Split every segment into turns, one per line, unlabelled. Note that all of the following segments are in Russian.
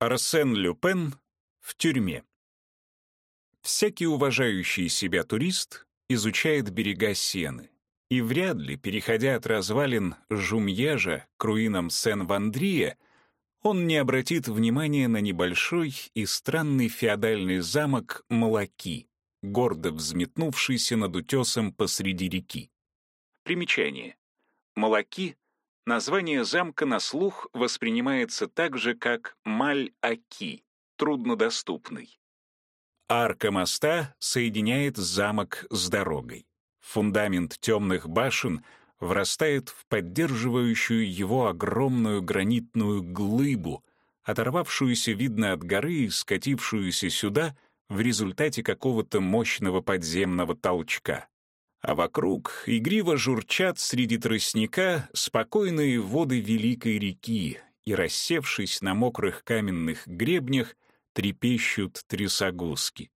Арсен Люпен в тюрьме. Всякий уважающий себя турист изучает берега Сены, и вряд ли, переходя от развалин Жумьежа к руинам Сен-Вандрия, он не обратит внимания на небольшой и странный феодальный замок Малаки, гордо взметнувшийся над утесом посреди реки. Примечание. Малаки — название замка на слух воспринимается так же, как Маль-Аки, труднодоступный. Арка моста соединяет замок с дорогой. Фундамент темных башен врастает в поддерживающую его огромную гранитную глыбу, оторвавшуюся, видно, от горы и скатившуюся сюда в результате какого-то мощного подземного толчка. А вокруг игриво журчат среди тростника спокойные воды великой реки, и, рассевшись на мокрых каменных гребнях, трепещут трясогузки.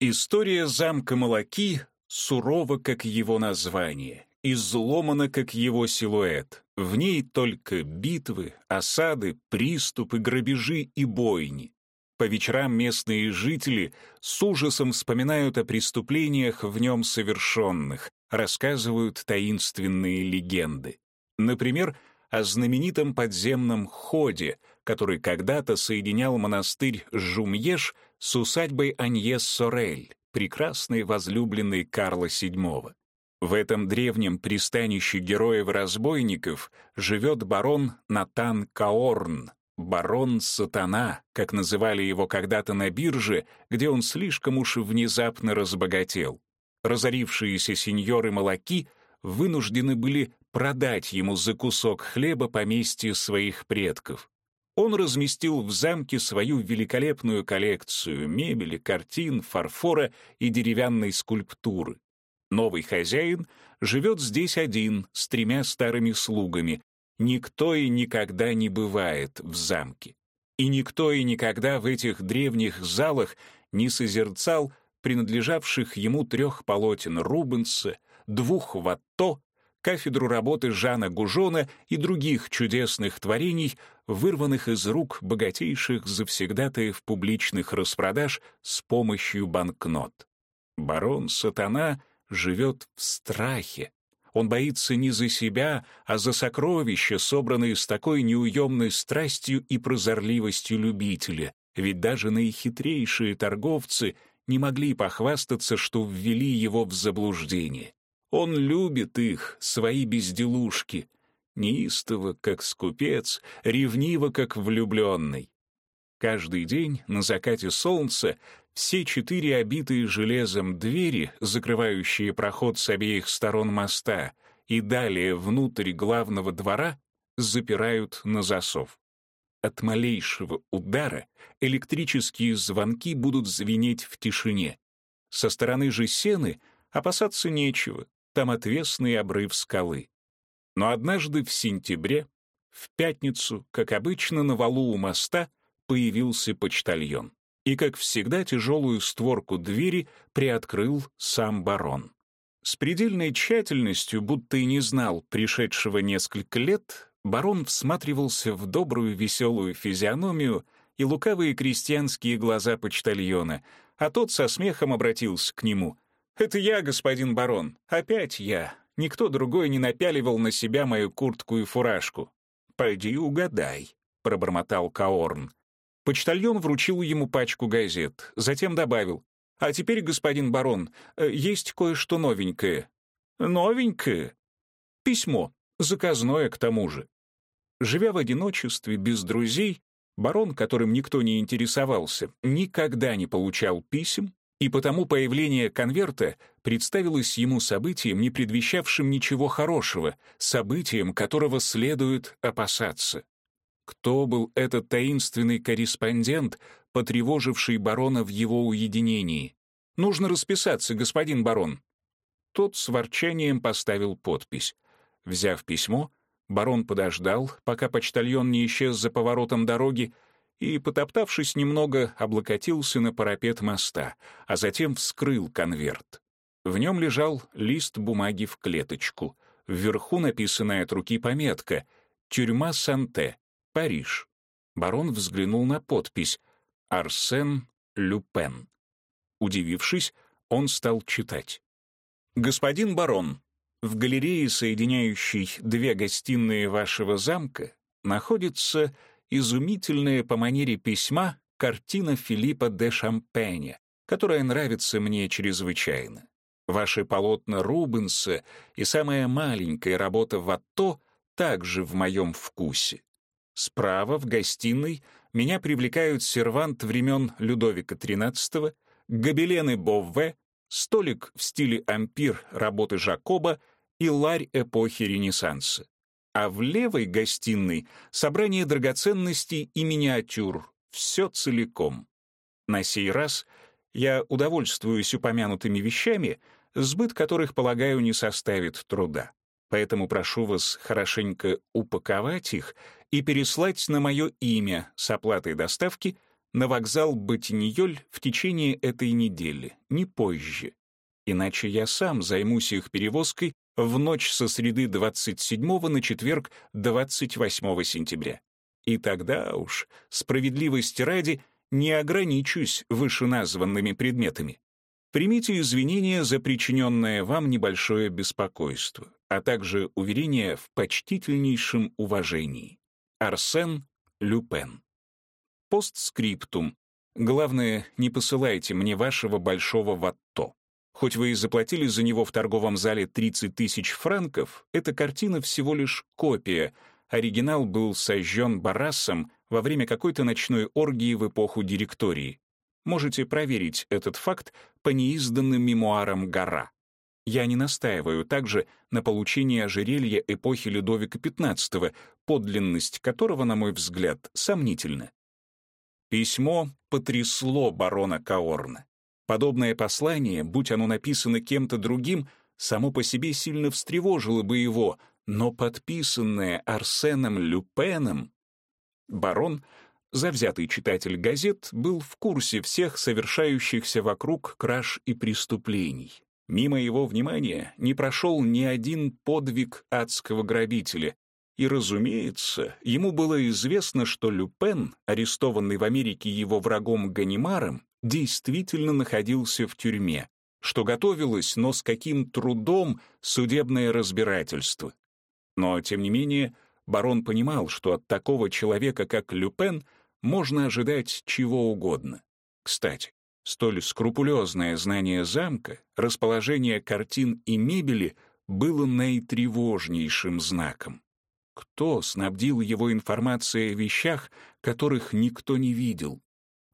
История замка Малаки сурова, как его название, изломана, как его силуэт. В ней только битвы, осады, приступы, грабежи и бойни. По вечерам местные жители с ужасом вспоминают о преступлениях в нем совершенных, рассказывают таинственные легенды. Например, о знаменитом подземном ходе, который когда-то соединял монастырь Жумьеш с усадьбой Аньес-Сорель, прекрасной возлюбленной Карла VII. В этом древнем пристанище героев-разбойников живет барон Натан Каорн, барон Сатана, как называли его когда-то на бирже, где он слишком уж внезапно разбогател. Разорившиеся сеньоры Малаки вынуждены были продать ему за кусок хлеба поместье своих предков. Он разместил в замке свою великолепную коллекцию мебели, картин, фарфора и деревянной скульптуры. Новый хозяин живет здесь один, с тремя старыми слугами. Никто и никогда не бывает в замке. И никто и никогда в этих древних залах не созерцал принадлежавших ему трех полотен Рубенса, двух Ватто кафедру работы Жана Гужона и других чудесных творений, вырванных из рук богатейших завсегдатаев публичных распродаж с помощью банкнот. Барон Сатана живет в страхе. Он боится не за себя, а за сокровища, собранные с такой неуемной страстью и прозорливостью любителя, ведь даже наихитрейшие торговцы не могли похвастаться, что ввели его в заблуждение. Он любит их, свои безделушки, неистово, как скупец, ревниво, как влюбленный. Каждый день на закате солнца все четыре обитые железом двери, закрывающие проход с обеих сторон моста, и далее внутрь главного двора, запирают на засов. От малейшего удара электрические звонки будут звенеть в тишине. Со стороны же сены опасаться нечего, там отвесный обрыв скалы. Но однажды в сентябре, в пятницу, как обычно, на валу у моста появился почтальон. И, как всегда, тяжелую створку двери приоткрыл сам барон. С предельной тщательностью, будто и не знал пришедшего несколько лет, барон всматривался в добрую веселую физиономию и лукавые крестьянские глаза почтальона, а тот со смехом обратился к нему — «Это я, господин барон, опять я. Никто другой не напяливал на себя мою куртку и фуражку». «Пойди угадай», — пробормотал Каорн. Почтальон вручил ему пачку газет, затем добавил. «А теперь, господин барон, э, есть кое-что новенькое». «Новенькое?» «Письмо, заказное к тому же». Живя в одиночестве, без друзей, барон, которым никто не интересовался, никогда не получал писем, и потому появление конверта представилось ему событием, не предвещавшим ничего хорошего, событием, которого следует опасаться. Кто был этот таинственный корреспондент, потревоживший барона в его уединении? Нужно расписаться, господин барон. Тот с ворчанием поставил подпись. Взяв письмо, барон подождал, пока почтальон не исчез за поворотом дороги, и, потоптавшись немного, облокотился на парапет моста, а затем вскрыл конверт. В нем лежал лист бумаги в клеточку. Вверху написанная от руки пометка «Тюрьма Санте, Париж». Барон взглянул на подпись «Арсен Люпен». Удивившись, он стал читать. «Господин барон, в галерее, соединяющей две гостиные вашего замка, находится изумительная по манере письма картина Филиппа де Шампеня, которая нравится мне чрезвычайно. Ваши полотна Рубенса и самая маленькая работа Ватто также в моем вкусе. Справа, в гостиной, меня привлекают сервант времен Людовика XIII, гобелены Бовве, столик в стиле ампир работы Жакоба и ларь эпохи Ренессанса. А в левой гостиной собрание драгоценностей и миниатюр, все целиком. На сей раз я удовольствуюсь упомянутыми вещами, сбыт которых, полагаю, не составит труда. Поэтому прошу вас хорошенько упаковать их и переслать на мое имя с оплатой доставки — на вокзал Батиньоль в течение этой недели, не позже. Иначе я сам займусь их перевозкой в ночь со среды 27 на четверг 28 сентября. И тогда уж, справедливости ради, не ограничусь вышеназванными предметами. Примите извинения за причиненное вам небольшое беспокойство, а также уверение в почтительнейшем уважении. Арсен Люпен Постскриптум. Главное, не посылайте мне вашего большого ватто. Хоть вы и заплатили за него в торговом зале 30 тысяч франков, эта картина всего лишь копия. Оригинал был сожжен Барасом во время какой-то ночной оргии в эпоху директории. Можете проверить этот факт по неизданным мемуарам Гора. Я не настаиваю также на получении ожерелья эпохи Людовика XV, подлинность которого, на мой взгляд, сомнительна. Письмо потрясло барона Каорна. Подобное послание, будь оно написано кем-то другим, само по себе сильно встревожило бы его, но подписанное Арсеном Люпеном... Барон, завзятый читатель газет, был в курсе всех совершающихся вокруг краж и преступлений. Мимо его внимания не прошел ни один подвиг адского грабителя, и, разумеется, ему было известно, что Люпен, арестованный в Америке его врагом Ганимаром, действительно находился в тюрьме, что готовилось, но с каким трудом, судебное разбирательство. Но, тем не менее, барон понимал, что от такого человека, как Люпен, можно ожидать чего угодно. Кстати, столь скрупулезное знание замка, расположение картин и мебели было наитревожнейшим знаком. Кто снабдил его информацией о вещах, которых никто не видел?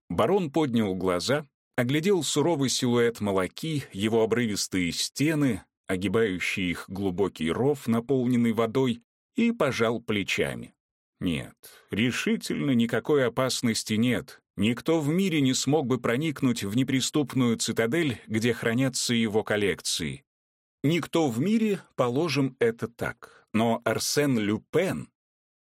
Барон поднял глаза, оглядел суровый силуэт молоки, его обрывистые стены, огибающий их глубокий ров, наполненный водой, и пожал плечами. Нет, решительно никакой опасности нет. Никто в мире не смог бы проникнуть в неприступную цитадель, где хранятся его коллекции. Никто в мире, положим это так. Но Арсен Люпен...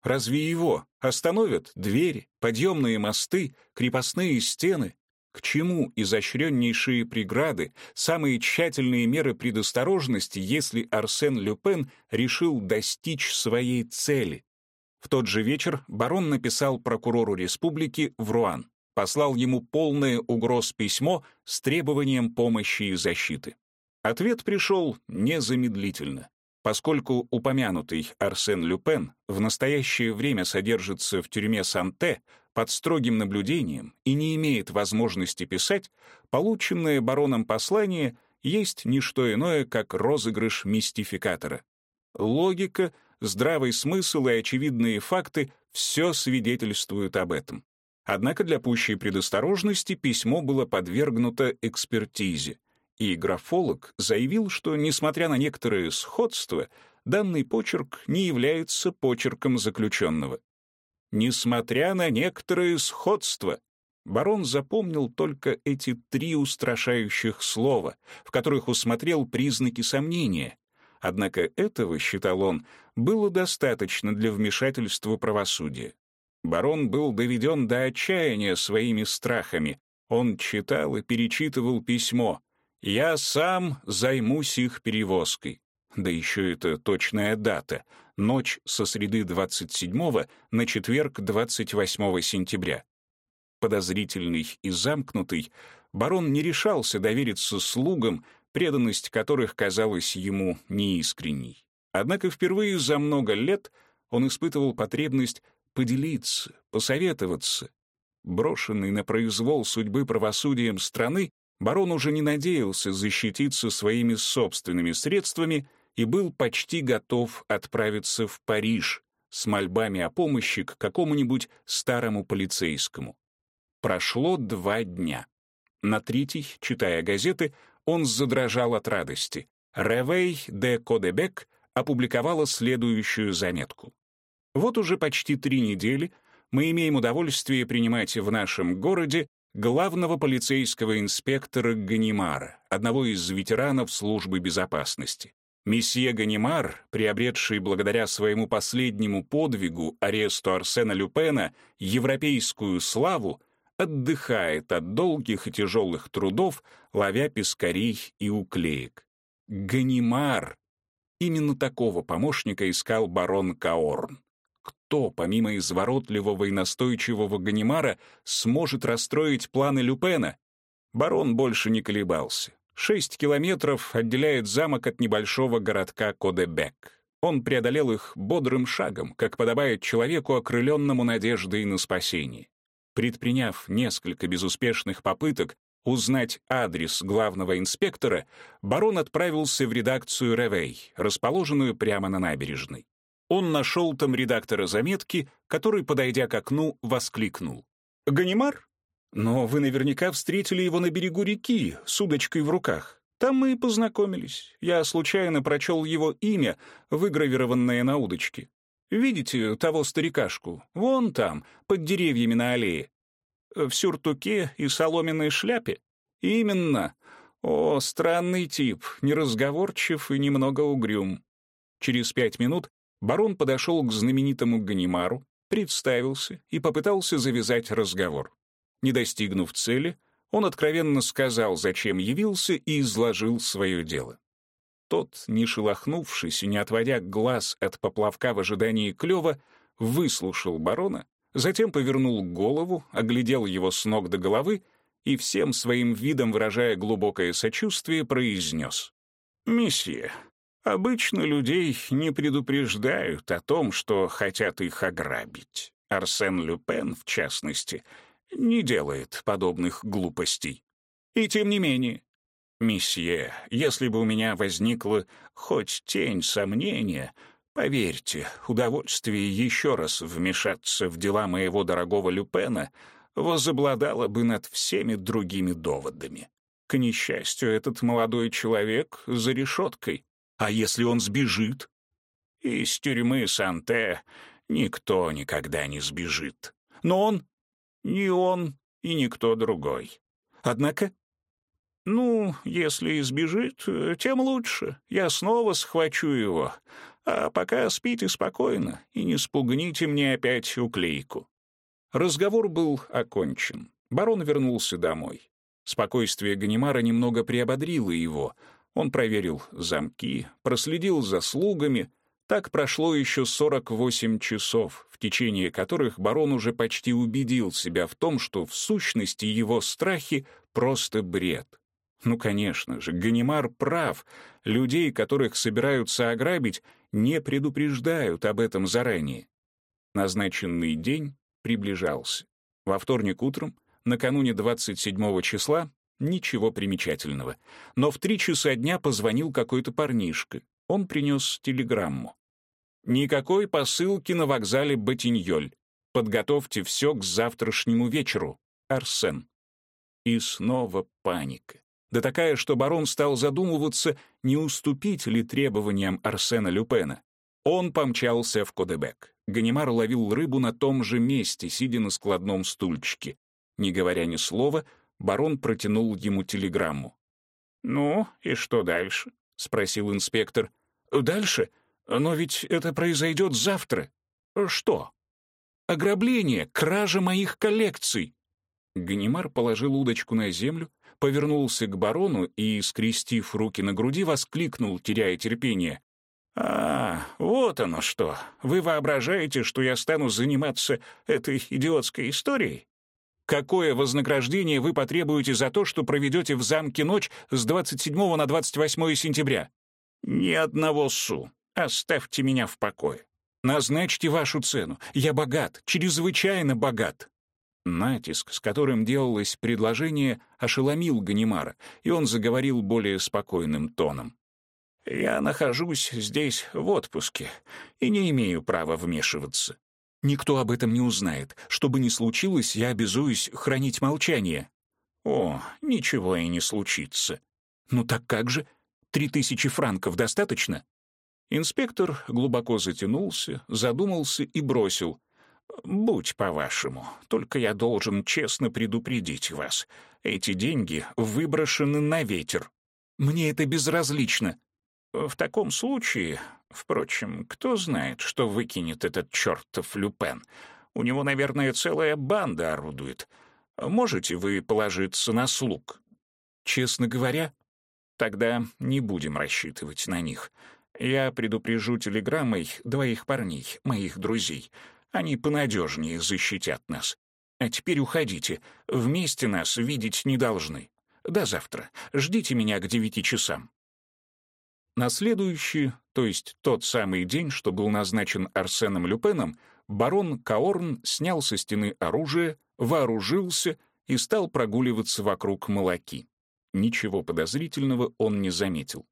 Разве его остановят двери, подъемные мосты, крепостные стены? К чему изощреннейшие преграды, самые тщательные меры предосторожности, если Арсен Люпен решил достичь своей цели? В тот же вечер барон написал прокурору республики в Руан, послал ему полное угроз письмо с требованием помощи и защиты. Ответ пришел незамедлительно. Поскольку упомянутый Арсен Люпен в настоящее время содержится в тюрьме Санте под строгим наблюдением и не имеет возможности писать, полученное бароном послание есть не что иное, как розыгрыш мистификатора. Логика, здравый смысл и очевидные факты — все свидетельствуют об этом. Однако для пущей предосторожности письмо было подвергнуто экспертизе и графолог заявил, что, несмотря на некоторые сходства, данный почерк не является почерком заключенного. Несмотря на некоторые сходства, барон запомнил только эти три устрашающих слова, в которых усмотрел признаки сомнения. Однако этого, считал он, было достаточно для вмешательства правосудия. Барон был доведен до отчаяния своими страхами. Он читал и перечитывал письмо, я сам займусь их перевозкой. Да еще это точная дата. ночь со среды 27 на четверг 28 сентября. Подозрительный и замкнутый, барон не решался довериться слугам, преданность которых казалась ему неискренней. Однако впервые за много лет он испытывал потребность поделиться, посоветоваться. Брошенный на произвол судьбы правосудием страны, барон уже не надеялся защититься своими собственными средствами и был почти готов отправиться в Париж с мольбами о помощи к какому-нибудь старому полицейскому. Прошло два дня. На третий, читая газеты, он задрожал от радости. «Ревей де Кодебек» опубликовала следующую заметку. Вот уже почти три недели мы имеем удовольствие принимать в нашем городе главного полицейского инспектора Ганимара, одного из ветеранов службы безопасности. Месье Ганимар, приобретший благодаря своему последнему подвигу аресту Арсена Люпена европейскую славу, отдыхает от долгих и тяжелых трудов, ловя пескарей и уклеек. Ганимар Именно такого помощника искал барон Каорн. Кто, помимо изворотливого и настойчивого Ганимара, сможет расстроить планы Люпена? Барон больше не колебался. Шесть километров отделяет замок от небольшого городка Кодебек. Он преодолел их бодрым шагом, как подобает человеку, окрыленному надеждой на спасение. Предприняв несколько безуспешных попыток, узнать адрес главного инспектора, барон отправился в редакцию «Ревей», расположенную прямо на набережной. Он нашел там редактора заметки, который, подойдя к окну, воскликнул. «Ганимар? Но вы наверняка встретили его на берегу реки, с удочкой в руках. Там мы и познакомились. Я случайно прочел его имя, выгравированное на удочке. Видите того старикашку? Вон там, под деревьями на аллее в сюртуке и соломенной шляпе? Именно. О, странный тип, неразговорчив и немного угрюм. Через пять минут барон подошел к знаменитому Ганимару, представился и попытался завязать разговор. Не достигнув цели, он откровенно сказал, зачем явился, и изложил свое дело. Тот, не шелохнувшись и не отводя глаз от поплавка в ожидании клёва, выслушал барона Затем повернул голову, оглядел его с ног до головы и всем своим видом, выражая глубокое сочувствие, произнес. «Месье, обычно людей не предупреждают о том, что хотят их ограбить. Арсен Люпен, в частности, не делает подобных глупостей. И тем не менее, месье, если бы у меня возникла хоть тень сомнения, Поверьте, удовольствие еще раз вмешаться в дела моего дорогого Люпена возобладало бы над всеми другими доводами. К несчастью, этот молодой человек за решеткой. А если он сбежит? Из тюрьмы Санте никто никогда не сбежит. Но он... Не он и никто другой. Однако... Ну, если избежит, тем лучше. Я снова схвачу его, а пока спите спокойно и не спугните мне опять уклейку». Разговор был окончен. Барон вернулся домой. Спокойствие Ганимара немного приободрило его. Он проверил замки, проследил за слугами. Так прошло еще 48 часов, в течение которых барон уже почти убедил себя в том, что в сущности его страхи — просто бред. Ну, конечно же, Ганимар прав. Людей, которых собираются ограбить, не предупреждают об этом заранее. Назначенный день приближался. Во вторник утром, накануне 27 числа, ничего примечательного. Но в три часа дня позвонил какой-то парнишка. Он принес телеграмму. «Никакой посылки на вокзале Батиньоль. Подготовьте все к завтрашнему вечеру. Арсен». И снова паника да такая, что барон стал задумываться, не уступить ли требованиям Арсена Люпена. Он помчался в Кодебек. Ганимар ловил рыбу на том же месте, сидя на складном стульчике. Не говоря ни слова, барон протянул ему телеграмму. «Ну, и что дальше?» — спросил инспектор. «Дальше? Но ведь это произойдет завтра». «Что?» «Ограбление, кража моих коллекций». Ганимар положил удочку на землю, повернулся к барону и, скрестив руки на груди, воскликнул, теряя терпение. «А, вот оно что. Вы воображаете, что я стану заниматься этой идиотской историей? Какое вознаграждение вы потребуете за то, что проведете в замке ночь с 27 на 28 сентября? Ни одного су. Оставьте меня в покое. Назначьте вашу цену. Я богат, чрезвычайно богат. Натиск, с которым делалось предложение, ошеломил Ганимара, и он заговорил более спокойным тоном. «Я нахожусь здесь в отпуске и не имею права вмешиваться. Никто об этом не узнает. Что бы ни случилось, я обязуюсь хранить молчание». «О, ничего и не случится». «Ну так как же? Три тысячи франков достаточно?» Инспектор глубоко затянулся, задумался и бросил. «Будь по-вашему, только я должен честно предупредить вас. Эти деньги выброшены на ветер. Мне это безразлично. В таком случае, впрочем, кто знает, что выкинет этот чертов Люпен? У него, наверное, целая банда орудует. Можете вы положиться на слуг? Честно говоря, тогда не будем рассчитывать на них. Я предупрежу телеграммой двоих парней, моих друзей. Они понадежнее защитят нас. А теперь уходите. Вместе нас видеть не должны. До завтра. Ждите меня к девяти часам. На следующий, то есть тот самый день, что был назначен Арсеном Люпеном, барон Каорн снял со стены оружие, вооружился и стал прогуливаться вокруг молоки. Ничего подозрительного он не заметил.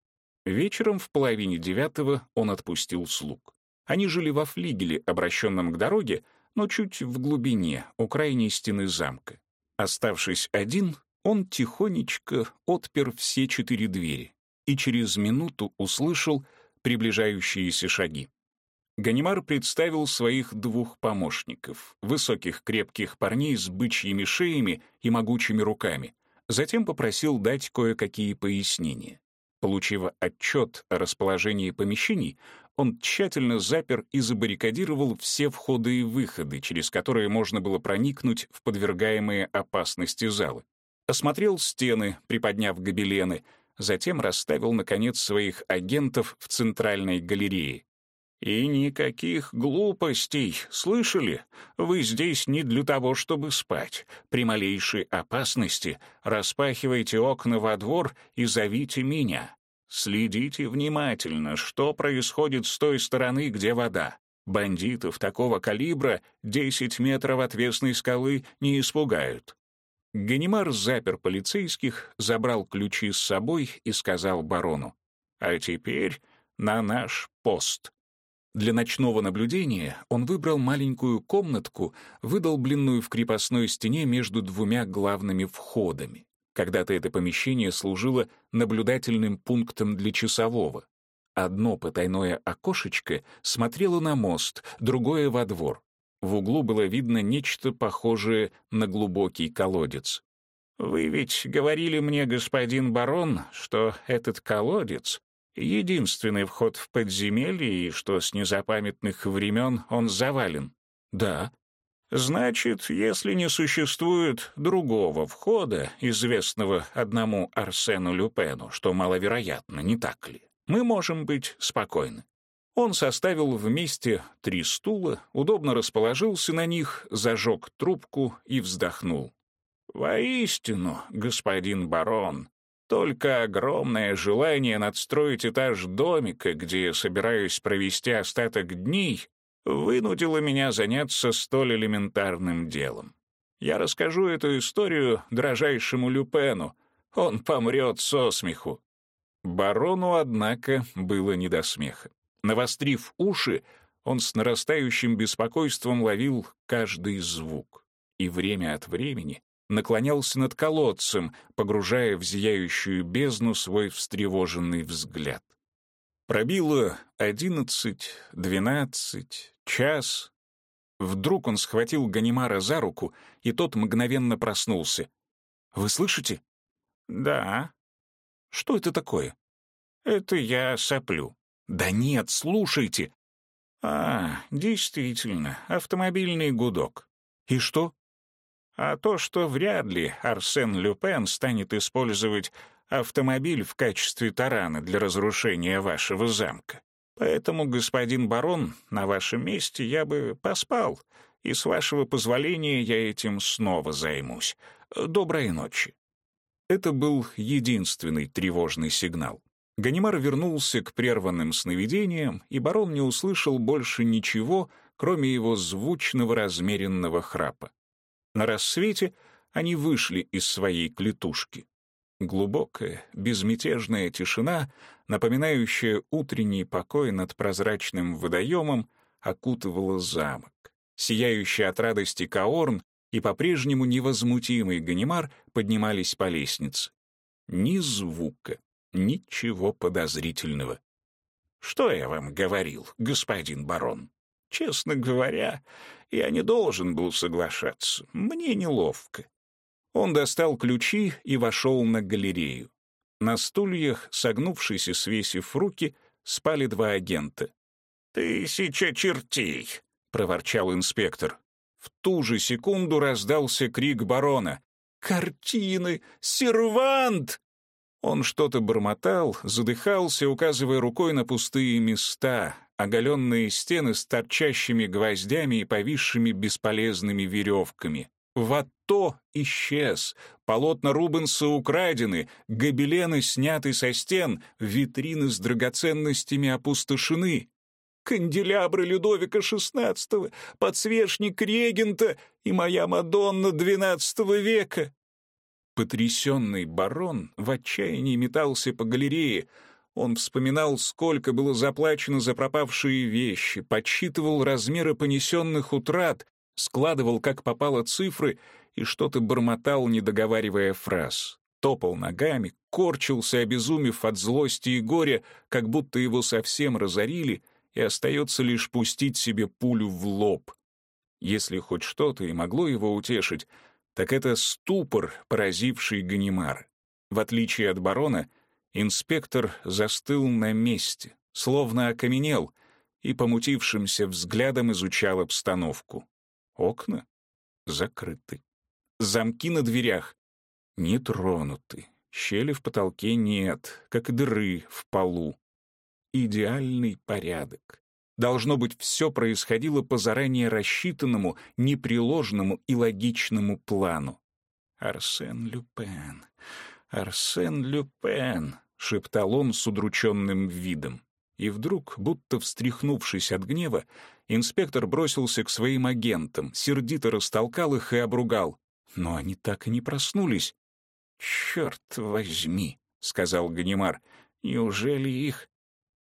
Вечером в половине девятого он отпустил слуг. Они жили во флигеле, обращенном к дороге, но чуть в глубине, у крайней стены замка. Оставшись один, он тихонечко отпер все четыре двери и через минуту услышал приближающиеся шаги. Ганимар представил своих двух помощников, высоких крепких парней с бычьими шеями и могучими руками, затем попросил дать кое-какие пояснения. Получив отчет о расположении помещений, он тщательно запер и забаррикадировал все входы и выходы, через которые можно было проникнуть в подвергаемые опасности залы. Осмотрел стены, приподняв гобелены, затем расставил, наконец, своих агентов в центральной галерее. «И никаких глупостей, слышали? Вы здесь не для того, чтобы спать. При малейшей опасности распахивайте окна во двор и зовите меня. Следите внимательно, что происходит с той стороны, где вода. Бандитов такого калибра 10 метров отвесной скалы не испугают. Ганимар запер полицейских, забрал ключи с собой и сказал барону, «А теперь на наш пост». Для ночного наблюдения он выбрал маленькую комнатку, выдолбленную в крепостной стене между двумя главными входами. Когда-то это помещение служило наблюдательным пунктом для часового. Одно потайное окошечко смотрело на мост, другое — во двор. В углу было видно нечто похожее на глубокий колодец. «Вы ведь говорили мне, господин барон, что этот колодец — единственный вход в подземелье и что с незапамятных времен он завален». «Да». «Значит, если не существует другого входа, известного одному Арсену Люпену, что маловероятно, не так ли, мы можем быть спокойны. Он составил вместе три стула, удобно расположился на них, зажег трубку и вздохнул. «Воистину, господин барон, только огромное желание надстроить этаж домика, где собираюсь провести остаток дней, вынудило меня заняться столь элементарным делом. Я расскажу эту историю дрожайшему Люпену. Он помрет со смеху». Барону, однако, было не до смеха. Навострив уши, он с нарастающим беспокойством ловил каждый звук и время от времени наклонялся над колодцем, погружая в зияющую бездну свой встревоженный взгляд. Пробило одиннадцать, двенадцать, час. Вдруг он схватил Ганимара за руку, и тот мгновенно проснулся. «Вы слышите?» «Да». «Что это такое?» «Это я соплю». «Да нет, слушайте!» «А, действительно, автомобильный гудок. И что?» «А то, что вряд ли Арсен Люпен станет использовать автомобиль в качестве тарана для разрушения вашего замка. Поэтому, господин барон, на вашем месте я бы поспал, и, с вашего позволения, я этим снова займусь. Доброй ночи». Это был единственный тревожный сигнал. Ганимар вернулся к прерванным сновидениям, и барон не услышал больше ничего, кроме его звучного размеренного храпа. На рассвете они вышли из своей клетушки. Глубокая, безмятежная тишина, напоминающая утренний покой над прозрачным водоемом, окутывала замок. Сияющий от радости Каорн и по-прежнему невозмутимый Ганимар поднимались по лестнице. Ни звука, ничего подозрительного. «Что я вам говорил, господин барон? Честно говоря, я не должен был соглашаться. Мне неловко. Он достал ключи и вошел на галерею. На стульях, согнувшись и свесив руки, спали два агента. «Тысяча чертей!» — проворчал инспектор. В ту же секунду раздался крик барона. «Картины! Сервант!» Он что-то бормотал, задыхался, указывая рукой на пустые места, оголенные стены с торчащими гвоздями и повисшими бесполезными веревками. Ватто исчез, полотна Рубенса украдены, гобелены сняты со стен, витрины с драгоценностями опустошены. Канделябры Людовика XVI, подсвечник регента и моя Мадонна XII века. Потрясенный барон в отчаянии метался по галерее. Он вспоминал, сколько было заплачено за пропавшие вещи, подсчитывал размеры понесенных утрат, складывал как попало цифры и что-то бормотал, не договаривая фраз. Топал ногами, корчился, обезумев от злости и горя, как будто его совсем разорили, и остается лишь пустить себе пулю в лоб. Если хоть что-то и могло его утешить, так это ступор, поразивший Ганимар. В отличие от барона, инспектор застыл на месте, словно окаменел, и помутившимся взглядом изучал обстановку. Окна закрыты. Замки на дверях не тронуты. Щели в потолке нет, как дыры в полу. Идеальный порядок. Должно быть, все происходило по заранее рассчитанному, непреложному и логичному плану. «Арсен Люпен, Арсен Люпен», — шептал он с удрученным видом. И вдруг, будто встряхнувшись от гнева, инспектор бросился к своим агентам, сердито растолкал их и обругал. Но они так и не проснулись. «Черт возьми», — сказал Ганимар, — «неужели их...»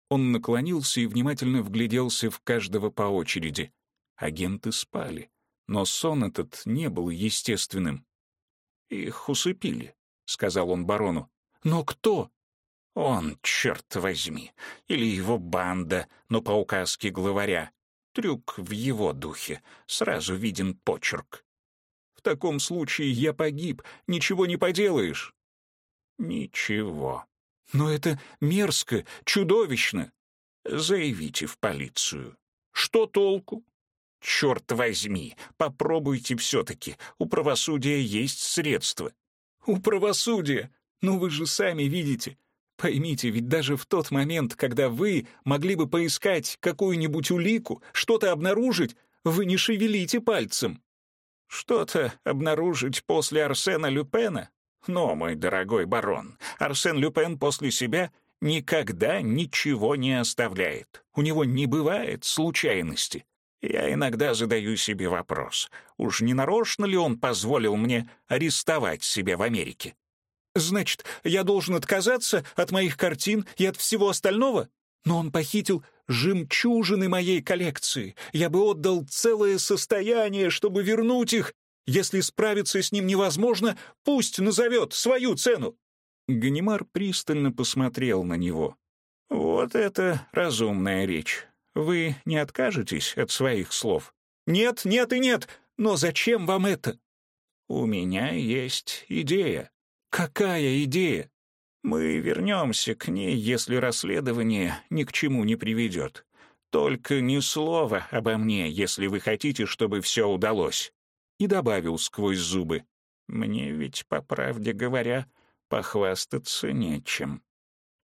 Он наклонился и внимательно вгляделся в каждого по очереди. Агенты спали, но сон этот не был естественным. «Их усыпили», — сказал он барону. «Но кто?» Он, черт возьми, или его банда, но по указке главаря. Трюк в его духе, сразу виден почерк. В таком случае я погиб, ничего не поделаешь. Ничего. Но это мерзко, чудовищно. Заявите в полицию. Что толку? Черт возьми, попробуйте все-таки. У правосудия есть средства. У правосудия? Ну вы же сами видите, Поймите, ведь даже в тот момент, когда вы могли бы поискать какую-нибудь улику, что-то обнаружить, вы не шевелите пальцем. Что-то обнаружить после Арсена Люпена? Но, мой дорогой барон, Арсен Люпен после себя никогда ничего не оставляет. У него не бывает случайности. Я иногда задаю себе вопрос, уж не нарочно ли он позволил мне арестовать себя в Америке? Значит, я должен отказаться от моих картин и от всего остального? Но он похитил жемчужины моей коллекции. Я бы отдал целое состояние, чтобы вернуть их. Если справиться с ним невозможно, пусть назовет свою цену». Ганимар пристально посмотрел на него. «Вот это разумная речь. Вы не откажетесь от своих слов?» «Нет, нет и нет. Но зачем вам это?» «У меня есть идея», Какая идея? Мы вернемся к ней, если расследование ни к чему не приведет. Только ни слова обо мне, если вы хотите, чтобы все удалось. И добавил сквозь зубы. Мне ведь, по правде говоря, похвастаться нечем.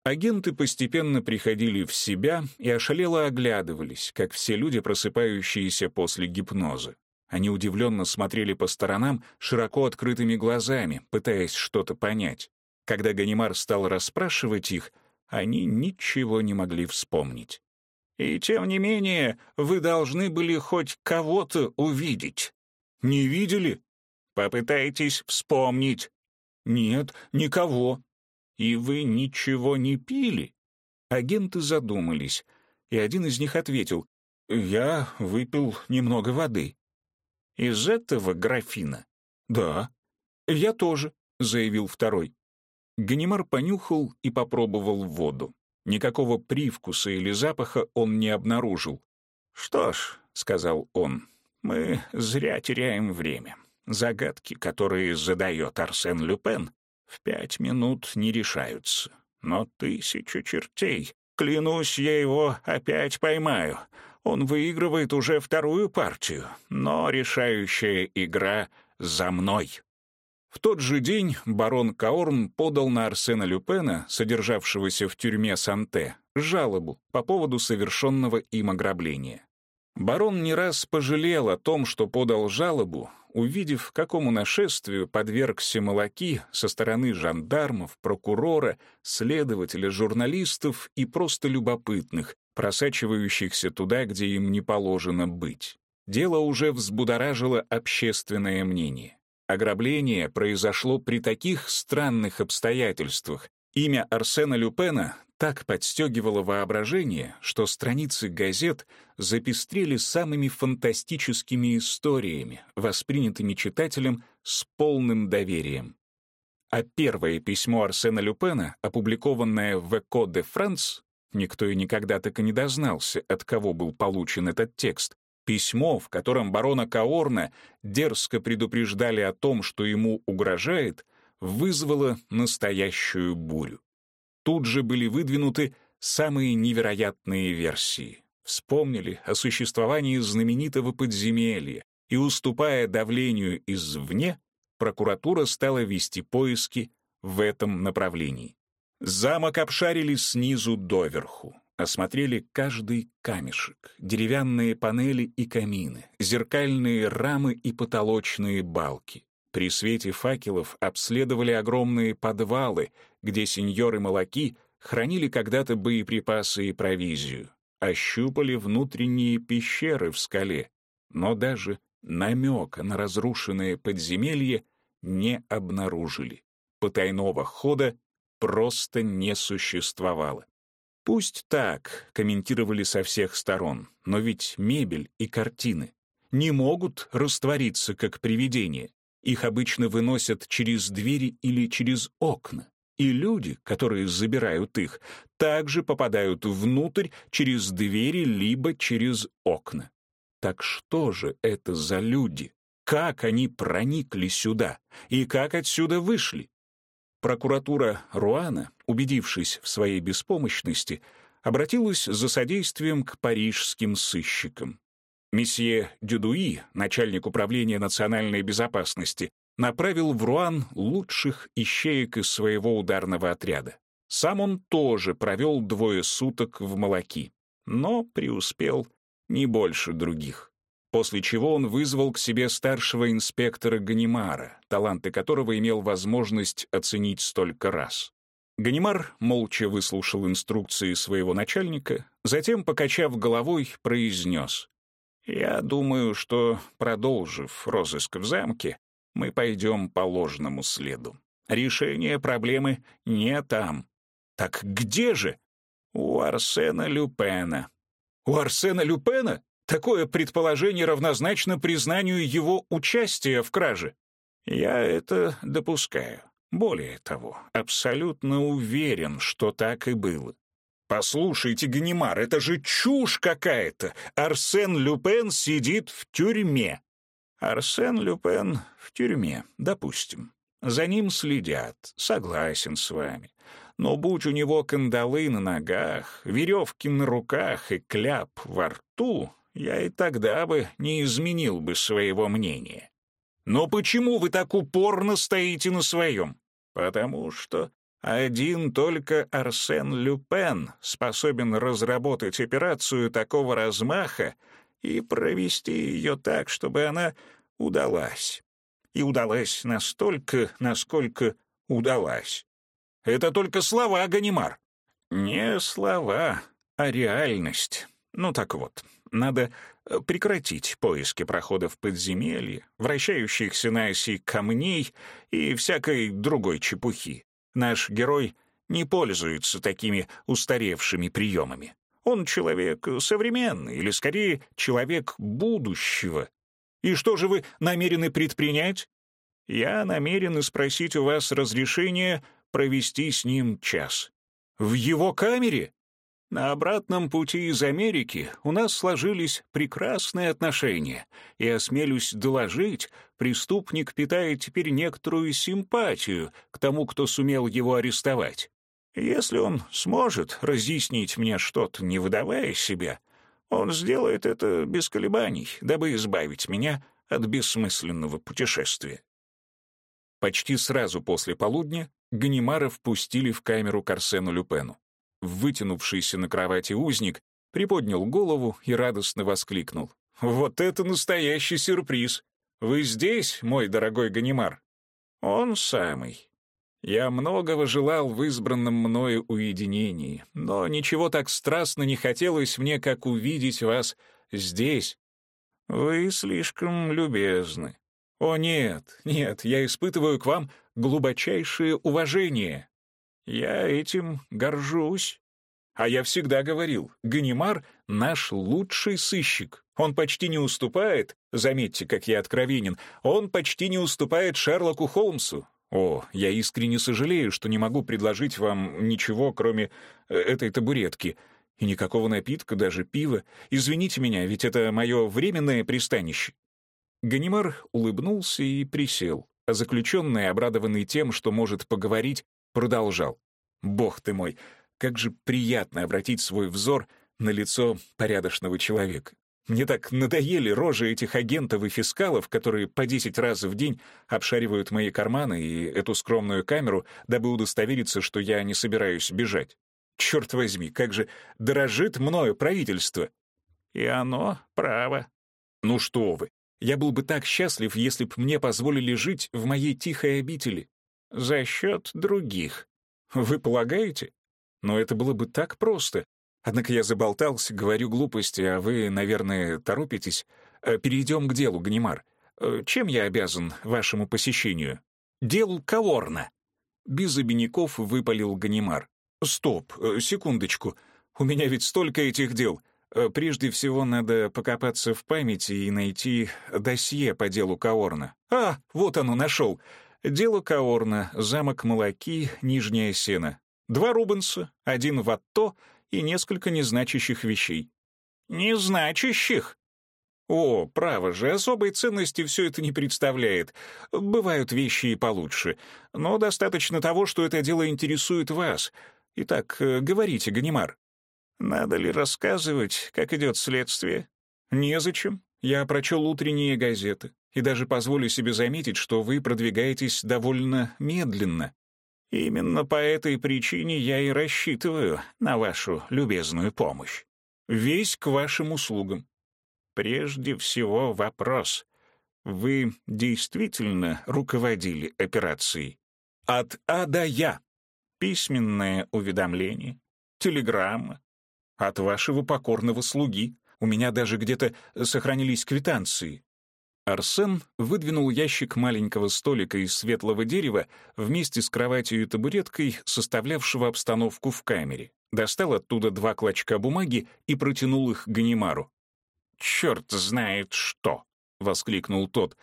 Агенты постепенно приходили в себя и ошалело оглядывались, как все люди, просыпающиеся после гипноза. Они удивленно смотрели по сторонам широко открытыми глазами, пытаясь что-то понять. Когда Ганимар стал расспрашивать их, они ничего не могли вспомнить. «И тем не менее, вы должны были хоть кого-то увидеть». «Не видели?» «Попытайтесь вспомнить». «Нет, никого». «И вы ничего не пили?» Агенты задумались, и один из них ответил, «Я выпил немного воды». «Из этого графина?» «Да». «Я тоже», — заявил второй. Ганимар понюхал и попробовал воду. Никакого привкуса или запаха он не обнаружил. «Что ж», — сказал он, — «мы зря теряем время. Загадки, которые задает Арсен Люпен, в пять минут не решаются. Но тысячу чертей. Клянусь, я его опять поймаю. Он выигрывает уже вторую партию, но решающая игра за мной». В тот же день барон Каорн подал на Арсена Люпена, содержавшегося в тюрьме Санте, жалобу по поводу совершенного им ограбления. Барон не раз пожалел о том, что подал жалобу, увидев, какому нашествию подвергся Молоки со стороны жандармов, прокурора, следователя, журналистов и просто любопытных, просачивающихся туда, где им не положено быть. Дело уже взбудоражило общественное мнение. Ограбление произошло при таких странных обстоятельствах. Имя Арсена Люпена так подстегивало воображение, что страницы газет запестрели самыми фантастическими историями, воспринятыми читателем с полным доверием. А первое письмо Арсена Люпена, опубликованное в «Эко де Франс», никто и никогда так и не дознался, от кого был получен этот текст, Письмо, в котором барона Каорна дерзко предупреждали о том, что ему угрожает, вызвало настоящую бурю. Тут же были выдвинуты самые невероятные версии. Вспомнили о существовании знаменитого подземелья, и, уступая давлению извне, прокуратура стала вести поиски в этом направлении. Замок обшарили снизу доверху. Осмотрели каждый камешек, деревянные панели и камины, зеркальные рамы и потолочные балки. При свете факелов обследовали огромные подвалы, где сеньоры молоки хранили когда-то боеприпасы и провизию. Ощупали внутренние пещеры в скале, но даже намека на разрушенное подземелье не обнаружили. Потайного хода просто не существовало. Пусть так, комментировали со всех сторон, но ведь мебель и картины не могут раствориться как привидения. Их обычно выносят через двери или через окна. И люди, которые забирают их, также попадают внутрь через двери либо через окна. Так что же это за люди? Как они проникли сюда? И как отсюда вышли? Прокуратура Руана, убедившись в своей беспомощности, обратилась за содействием к парижским сыщикам. Месье Дюдуи, начальник управления национальной безопасности, направил в Руан лучших ищеек из своего ударного отряда. Сам он тоже провел двое суток в молоки, но преуспел не больше других после чего он вызвал к себе старшего инспектора Ганимара, таланты которого имел возможность оценить столько раз. Ганимар молча выслушал инструкции своего начальника, затем, покачав головой, произнес «Я думаю, что, продолжив розыск в замке, мы пойдем по ложному следу. Решение проблемы не там. Так где же? У Арсена Люпена». «У Арсена Люпена?» Такое предположение равнозначно признанию его участия в краже. Я это допускаю. Более того, абсолютно уверен, что так и было. Послушайте, Ганимар, это же чушь какая-то. Арсен Люпен сидит в тюрьме. Арсен Люпен в тюрьме, допустим. За ним следят, согласен с вами. Но будь у него кандалы на ногах, веревки на руках и кляп во рту, я и тогда бы не изменил бы своего мнения. Но почему вы так упорно стоите на своем? Потому что Один только Арсен Люпен способен разработать операцию такого размаха и провести ее так, чтобы она удалась. И удалась настолько, насколько удалась. Это только слова, Ганимар. Не слова, а реальность. Ну так вот, надо э, прекратить поиски проходов подземелья, вращающихся на оси камней и всякой другой чепухи. Наш герой не пользуется такими устаревшими приемами. Он человек современный, или, скорее, человек будущего. И что же вы намерены предпринять? Я намерен спросить у вас разрешения провести с ним час. В его камере? На обратном пути из Америки у нас сложились прекрасные отношения, и, осмелюсь доложить, преступник питает теперь некоторую симпатию к тому, кто сумел его арестовать. Если он сможет разъяснить мне что-то, не выдавая себя, он сделает это без колебаний, дабы избавить меня от бессмысленного путешествия. Почти сразу после полудня Ганимара впустили в камеру к Арсену Люпену. Вытянувшийся на кровати узник приподнял голову и радостно воскликнул. «Вот это настоящий сюрприз! Вы здесь, мой дорогой Ганимар?» «Он самый. Я многого желал в избранном мною уединении, но ничего так страстно не хотелось мне, как увидеть вас здесь. Вы слишком любезны. О нет, нет, я испытываю к вам глубочайшее уважение. Я этим горжусь. А я всегда говорил, Ганимар — наш лучший сыщик. Он почти не уступает, заметьте, как я откровенен, он почти не уступает Шерлоку Холмсу. О, я искренне сожалею, что не могу предложить вам ничего, кроме э, этой табуретки. И никакого напитка, даже пива. Извините меня, ведь это мое временное пристанище. Ганимар улыбнулся и присел, а заключенный, обрадованный тем, что может поговорить, продолжал. «Бог ты мой, как же приятно обратить свой взор на лицо порядочного человека. Мне так надоели рожи этих агентов и фискалов, которые по десять раз в день обшаривают мои карманы и эту скромную камеру, дабы удостовериться, что я не собираюсь бежать. Черт возьми, как же дорожит мною правительство. И оно право. Ну что вы, я был бы так счастлив, если б мне позволили жить в моей тихой обители. За счет других. Вы полагаете? Но это было бы так просто. Однако я заболтался, говорю глупости, а вы, наверное, торопитесь. Э, Перейдем к делу, Гнимар. Э, чем я обязан вашему посещению? Делу Каорна. Без обиняков выпалил Ганимар. «Стоп, э, секундочку. У меня ведь столько этих дел. Прежде всего надо покопаться в памяти и найти досье по делу Каорна. А, вот оно, нашел. Дело Каорна, замок Молоки, Нижняя Сена. Два Рубенса, один Ватто и несколько незначащих вещей. Незначащих? О, право же, особой ценности все это не представляет. Бывают вещи и получше. Но достаточно того, что это дело интересует вас. Итак, э, говорите, Ганимар. Надо ли рассказывать, как идет следствие? Незачем. Я прочел утренние газеты и даже позволю себе заметить, что вы продвигаетесь довольно медленно. Именно по этой причине я и рассчитываю на вашу любезную помощь. Весь к вашим услугам. Прежде всего вопрос. Вы действительно руководили операцией? От А до Я. Письменное уведомление, телеграмма. От вашего покорного слуги. У меня даже где-то сохранились квитанции. Арсен выдвинул ящик маленького столика из светлого дерева вместе с кроватью и табуреткой, составлявшего обстановку в камере, достал оттуда два клочка бумаги и протянул их Ганимару. «Черт знает что!» — воскликнул тот.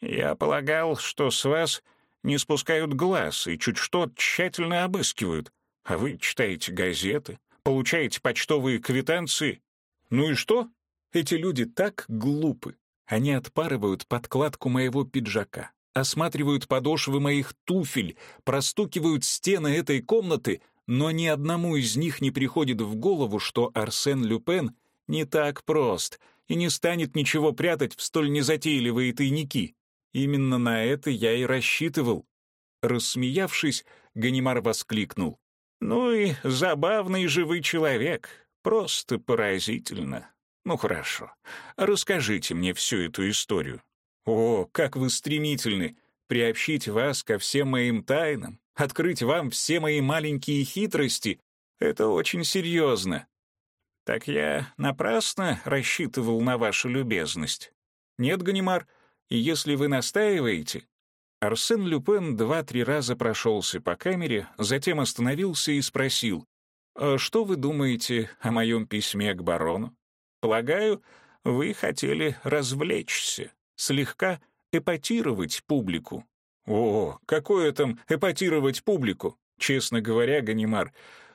«Я полагал, что с вас не спускают глаз и чуть что тщательно обыскивают, а вы читаете газеты, получаете почтовые квитанции. Ну и что? Эти люди так глупы. Они отпарывают подкладку моего пиджака, осматривают подошвы моих туфель, простукивают стены этой комнаты, но ни одному из них не приходит в голову, что Арсен Люпен не так прост и не станет ничего прятать в столь незатейливые тайники. Именно на это я и рассчитывал. Рассмеявшись, Ганимар воскликнул. «Ну и забавный живый человек. Просто поразительно. Ну хорошо, расскажите мне всю эту историю. О, как вы стремительны! Приобщить вас ко всем моим тайнам, открыть вам все мои маленькие хитрости — это очень серьезно. Так я напрасно рассчитывал на вашу любезность. Нет, Ганимар, если вы настаиваете... Арсен Люпен два-три раза прошелся по камере, затем остановился и спросил, «А «Что вы думаете о моем письме к барону? Полагаю, вы хотели развлечься, слегка эпатировать публику». «О, какое там эпатировать публику? Честно говоря, Ганимар,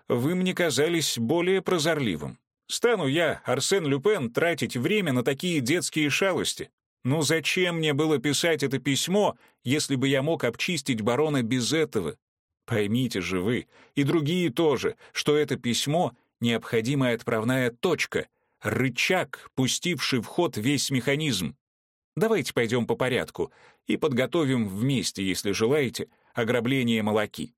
вы мне казались более прозорливым. Стану я, Арсен Люпен, тратить время на такие детские шалости? Ну зачем мне было писать это письмо, если бы я мог обчистить барона без этого? Поймите же вы, и другие тоже, что это письмо — необходимая отправная точка, рычаг, пустивший в ход весь механизм. Давайте пойдем по порядку и подготовим вместе, если желаете, ограбление молоки.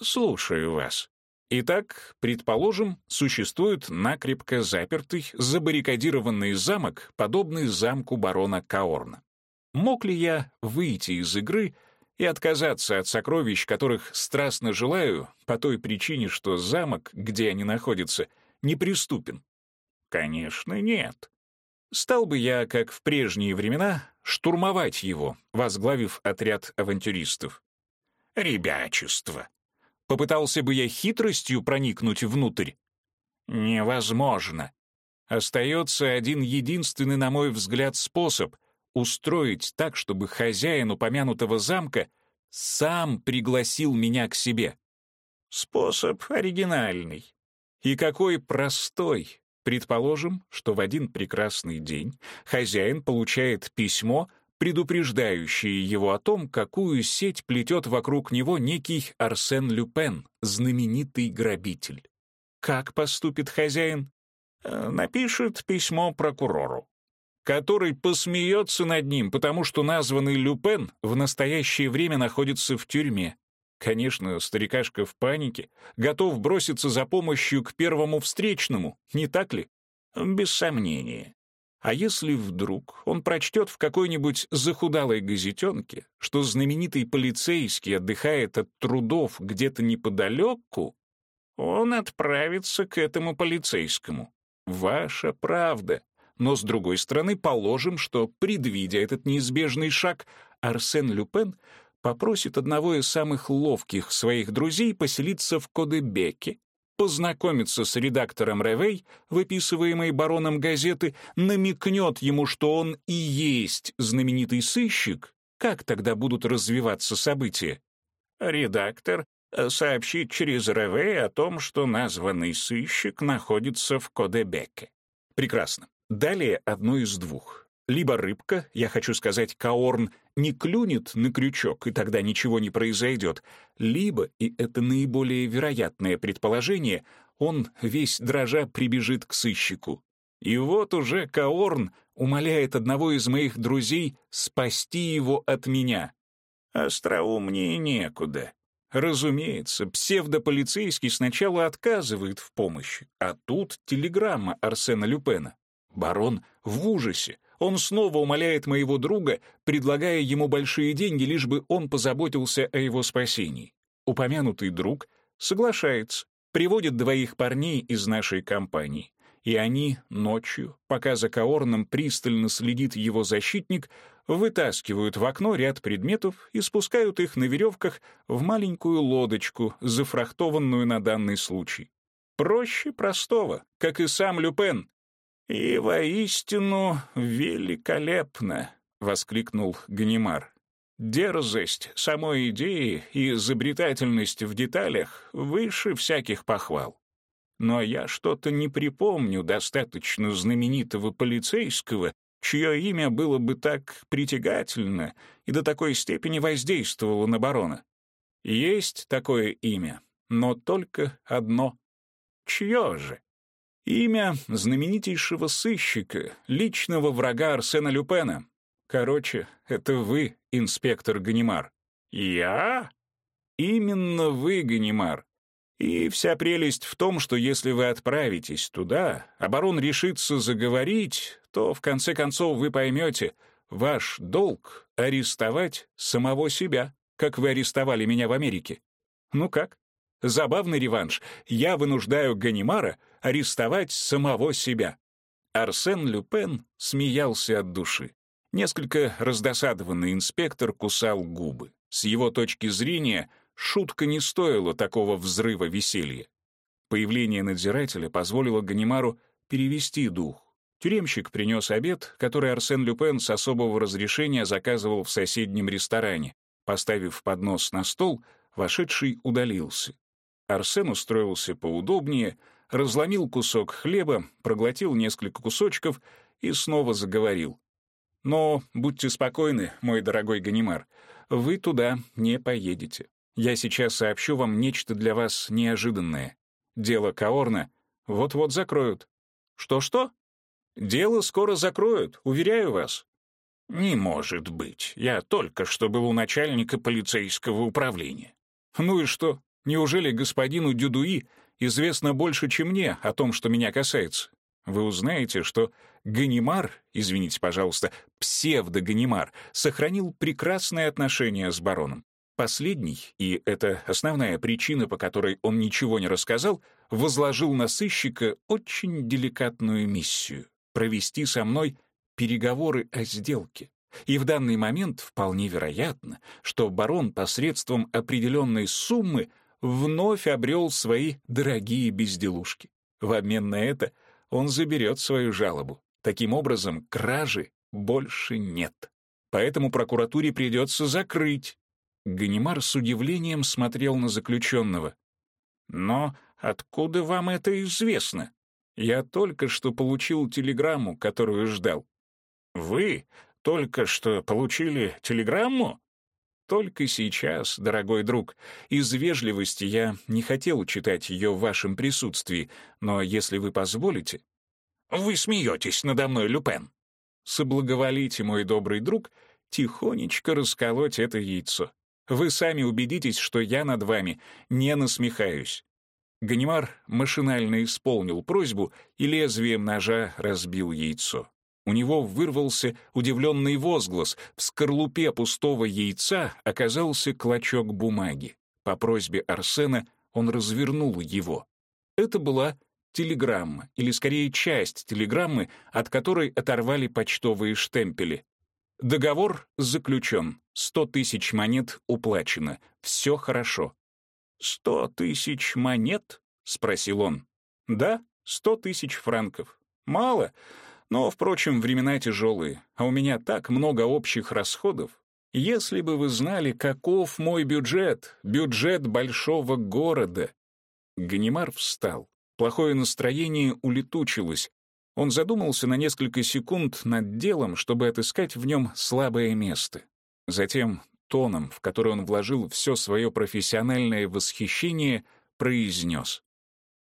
Слушаю вас. Итак, предположим, существует накрепко запертый, забаррикадированный замок, подобный замку барона Каорна. Мог ли я выйти из игры и отказаться от сокровищ, которых страстно желаю, по той причине, что замок, где они находятся, неприступен? Конечно, нет. Стал бы я, как в прежние времена, штурмовать его, возглавив отряд авантюристов. Ребячество. Попытался бы я хитростью проникнуть внутрь? Невозможно. Остается один единственный, на мой взгляд, способ — устроить так, чтобы хозяин упомянутого замка сам пригласил меня к себе. Способ оригинальный. И какой простой. Предположим, что в один прекрасный день хозяин получает письмо предупреждающие его о том, какую сеть плетет вокруг него некий Арсен Люпен, знаменитый грабитель. Как поступит хозяин? Э, напишет письмо прокурору, который посмеется над ним, потому что названный Люпен в настоящее время находится в тюрьме. Конечно, старикашка в панике, готов броситься за помощью к первому встречному, не так ли? Без сомнения. А если вдруг он прочтет в какой-нибудь захудалой газетенке, что знаменитый полицейский отдыхает от трудов где-то неподалеку, он отправится к этому полицейскому. Ваша правда. Но, с другой стороны, положим, что, предвидя этот неизбежный шаг, Арсен Люпен попросит одного из самых ловких своих друзей поселиться в Кодебеке познакомится с редактором Ревей, выписываемой бароном газеты, намекнет ему, что он и есть знаменитый сыщик, как тогда будут развиваться события? Редактор э, сообщит через Ревей о том, что названный сыщик находится в Кодебеке. Прекрасно. Далее одно из двух. Либо рыбка, я хочу сказать, Каорн, не клюнет на крючок, и тогда ничего не произойдет, либо, и это наиболее вероятное предположение, он весь дрожа прибежит к сыщику. И вот уже Каорн умоляет одного из моих друзей спасти его от меня. Остроумнее некуда. Разумеется, псевдополицейский сначала отказывает в помощи, а тут телеграмма Арсена Люпена. Барон в ужасе, он снова умоляет моего друга, предлагая ему большие деньги, лишь бы он позаботился о его спасении. Упомянутый друг соглашается, приводит двоих парней из нашей компании. И они ночью, пока за Каорном пристально следит его защитник, вытаскивают в окно ряд предметов и спускают их на веревках в маленькую лодочку, зафрахтованную на данный случай. Проще простого, как и сам Люпен, «И воистину великолепно!» — воскликнул Ганимар. «Дерзость самой идеи и изобретательность в деталях выше всяких похвал. Но я что-то не припомню достаточно знаменитого полицейского, чье имя было бы так притягательно и до такой степени воздействовало на барона. Есть такое имя, но только одно. Чье же? Имя знаменитейшего сыщика, личного врага Арсена Люпена. Короче, это вы, инспектор Ганимар. Я? Именно вы, Ганимар. И вся прелесть в том, что если вы отправитесь туда, а барон решится заговорить, то в конце концов вы поймете, ваш долг — арестовать самого себя, как вы арестовали меня в Америке. Ну как? Забавный реванш. Я вынуждаю Ганимара арестовать самого себя. Арсен Люпен смеялся от души. Несколько раздосадованный инспектор кусал губы. С его точки зрения, шутка не стоила такого взрыва веселья. Появление надзирателя позволило Ганимару перевести дух. Тюремщик принес обед, который Арсен Люпен с особого разрешения заказывал в соседнем ресторане. Поставив поднос на стол, вошедший удалился. Арсен устроился поудобнее, разломил кусок хлеба, проглотил несколько кусочков и снова заговорил. «Но будьте спокойны, мой дорогой Ганимар, вы туда не поедете. Я сейчас сообщу вам нечто для вас неожиданное. Дело Каорна вот-вот закроют». «Что-что?» «Дело скоро закроют, уверяю вас». «Не может быть. Я только что был у начальника полицейского управления». «Ну и что? Неужели господину Дюдуи известно больше, чем мне о том, что меня касается? Вы узнаете, что Ганимар, извините, пожалуйста, псевдо-Ганимар, сохранил прекрасные отношения с бароном. Последний, и это основная причина, по которой он ничего не рассказал, возложил на сыщика очень деликатную миссию — провести со мной переговоры о сделке. И в данный момент вполне вероятно, что барон посредством определенной суммы вновь обрел свои дорогие безделушки. В обмен на это он заберет свою жалобу. Таким образом, кражи больше нет. Поэтому прокуратуре придется закрыть. Ганимар с удивлением смотрел на заключенного. «Но откуда вам это известно? Я только что получил телеграмму, которую ждал». «Вы только что получили телеграмму?» Только сейчас, дорогой друг. Из вежливости я не хотел читать ее в вашем присутствии, но если вы позволите... Вы смеетесь надо мной, Люпен. Соблаговолите, мой добрый друг, тихонечко расколоть это яйцо. Вы сами убедитесь, что я над вами не насмехаюсь. Ганимар машинально исполнил просьбу и лезвием ножа разбил яйцо. У него вырвался удивленный возглас. В скорлупе пустого яйца оказался клочок бумаги. По просьбе Арсена он развернул его. Это была телеграмма, или скорее часть телеграммы, от которой оторвали почтовые штемпели. Договор заключен, сто тысяч монет уплачено, все хорошо. «Сто тысяч монет?» — спросил он. «Да, сто тысяч франков. Мало, но, впрочем, времена тяжелые, а у меня так много общих расходов. Если бы вы знали, каков мой бюджет, бюджет большого города. Ганимар встал. Плохое настроение улетучилось. Он задумался на несколько секунд над делом, чтобы отыскать в нем слабое место. Затем тоном, в который он вложил все свое профессиональное восхищение, произнес.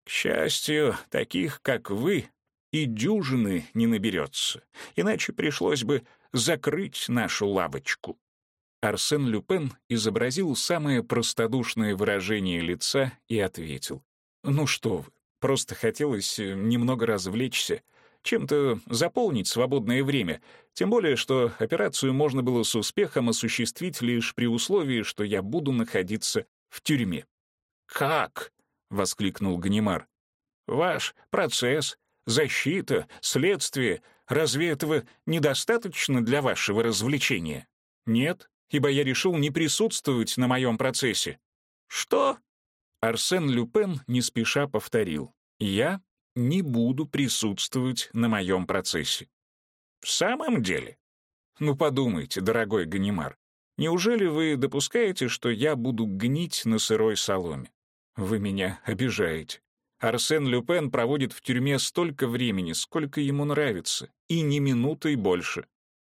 «К счастью, таких, как вы, и дюжины не наберется, иначе пришлось бы закрыть нашу лавочку. Арсен Люпен изобразил самое простодушное выражение лица и ответил. «Ну что вы, просто хотелось э, немного развлечься, чем-то заполнить свободное время, тем более, что операцию можно было с успехом осуществить лишь при условии, что я буду находиться в тюрьме». «Как?» — воскликнул Ганимар. «Ваш процесс защита, следствие. Разве этого недостаточно для вашего развлечения? Нет, ибо я решил не присутствовать на моем процессе. Что? Арсен Люпен не спеша повторил. Я не буду присутствовать на моем процессе. В самом деле? Ну подумайте, дорогой Ганимар, неужели вы допускаете, что я буду гнить на сырой соломе? Вы меня обижаете. Арсен Люпен проводит в тюрьме столько времени, сколько ему нравится, и ни минутой больше.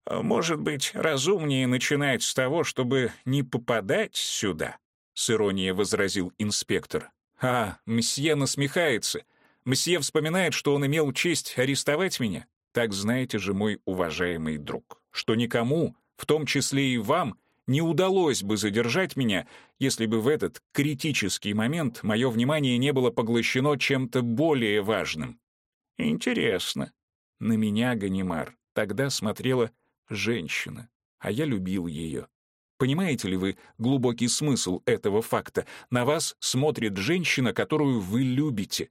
А может быть, разумнее начинать с того, чтобы не попадать сюда, с иронией возразил инспектор. А, мсье насмехается. Мсье вспоминает, что он имел честь арестовать меня. Так знаете же, мой уважаемый друг, что никому, в том числе и вам, не удалось бы задержать меня, если бы в этот критический момент мое внимание не было поглощено чем-то более важным. Интересно. На меня, Ганимар, тогда смотрела женщина, а я любил ее. Понимаете ли вы глубокий смысл этого факта? На вас смотрит женщина, которую вы любите.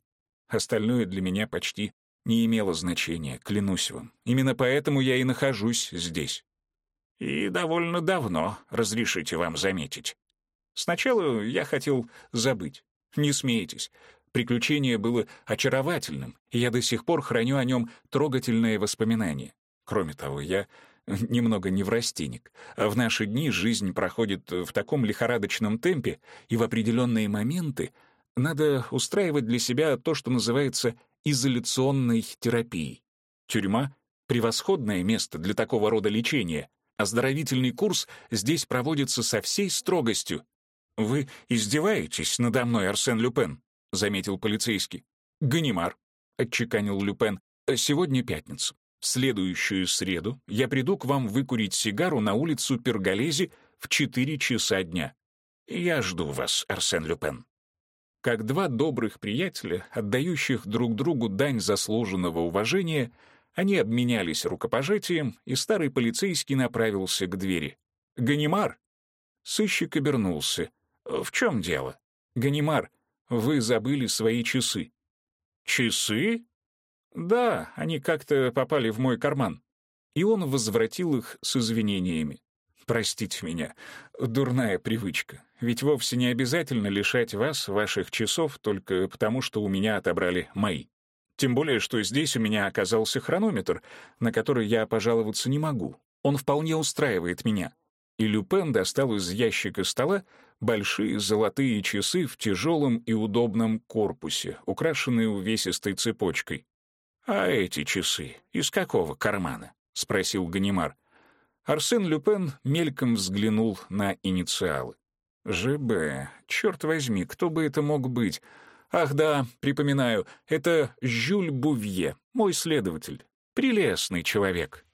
Остальное для меня почти не имело значения, клянусь вам. Именно поэтому я и нахожусь здесь. И довольно давно, разрешите вам заметить. Сначала я хотел забыть. Не смейтесь. Приключение было очаровательным, и я до сих пор храню о нем трогательные воспоминания. Кроме того, я немного неврастенник. В наши дни жизнь проходит в таком лихорадочном темпе, и в определенные моменты надо устраивать для себя то, что называется изоляционной терапией. Тюрьма — превосходное место для такого рода лечения. Оздоровительный курс здесь проводится со всей строгостью. «Вы издеваетесь надо мной, Арсен Люпен?» — заметил полицейский. «Ганимар», — отчеканил Люпен, — «сегодня пятница. В следующую среду я приду к вам выкурить сигару на улицу Перголези в 4 часа дня. Я жду вас, Арсен Люпен». Как два добрых приятеля, отдающих друг другу дань заслуженного уважения, они обменялись рукопожатием, и старый полицейский направился к двери. «Ганимар!» Сыщик обернулся. «В чем дело?» «Ганимар, вы забыли свои часы». «Часы?» «Да, они как-то попали в мой карман». И он возвратил их с извинениями. «Простите меня, дурная привычка. Ведь вовсе не обязательно лишать вас ваших часов только потому, что у меня отобрали мои. Тем более, что здесь у меня оказался хронометр, на который я пожаловаться не могу. Он вполне устраивает меня и Люпен достал из ящика стола большие золотые часы в тяжелом и удобном корпусе, украшенные увесистой цепочкой. «А эти часы из какого кармана?» — спросил Ганимар. Арсен Люпен мельком взглянул на инициалы. «ЖБ. Черт возьми, кто бы это мог быть? Ах да, припоминаю, это Жюль Бувье, мой следователь. Прелестный человек.